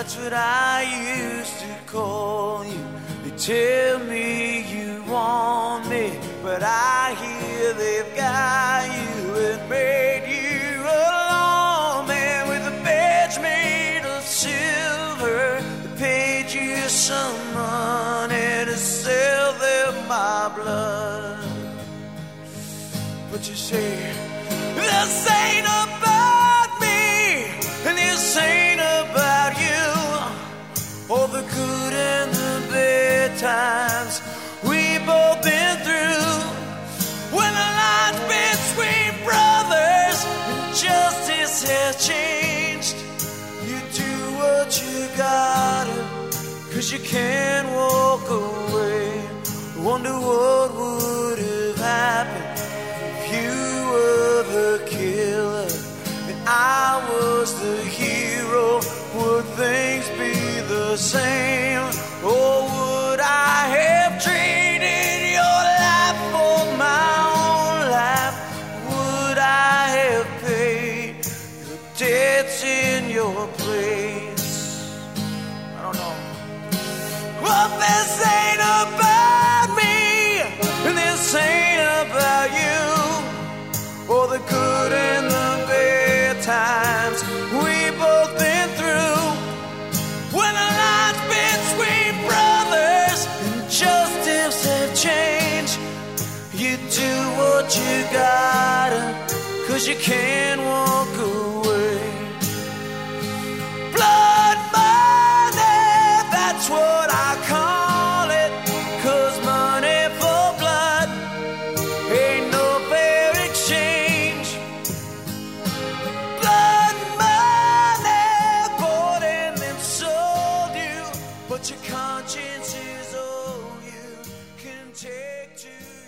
That's what I used to call you. They tell me you want me, but I hear they've got you and made you a lawman with a badge made of silver. They paid you some money to sell them my blood. But you say, this ain't about the good and the bad times we've both been through. When the lines between brothers and justice has changed, you do what you gotta, cause you can't walk away. Wonder what would have happened if you were the killer and I was the hero. Would be the same? Or would I have traded your life for my own life? Would I have paid the debts in your place? I don't know. Well, this ain't about me, and this ain't about you. For the good and the bad times You do what you gotta, cause you can't walk away. Blood money, that's what I call it, cause money for blood ain't no fair exchange. Blood money bought and then sold you, but your conscience is all you can take to.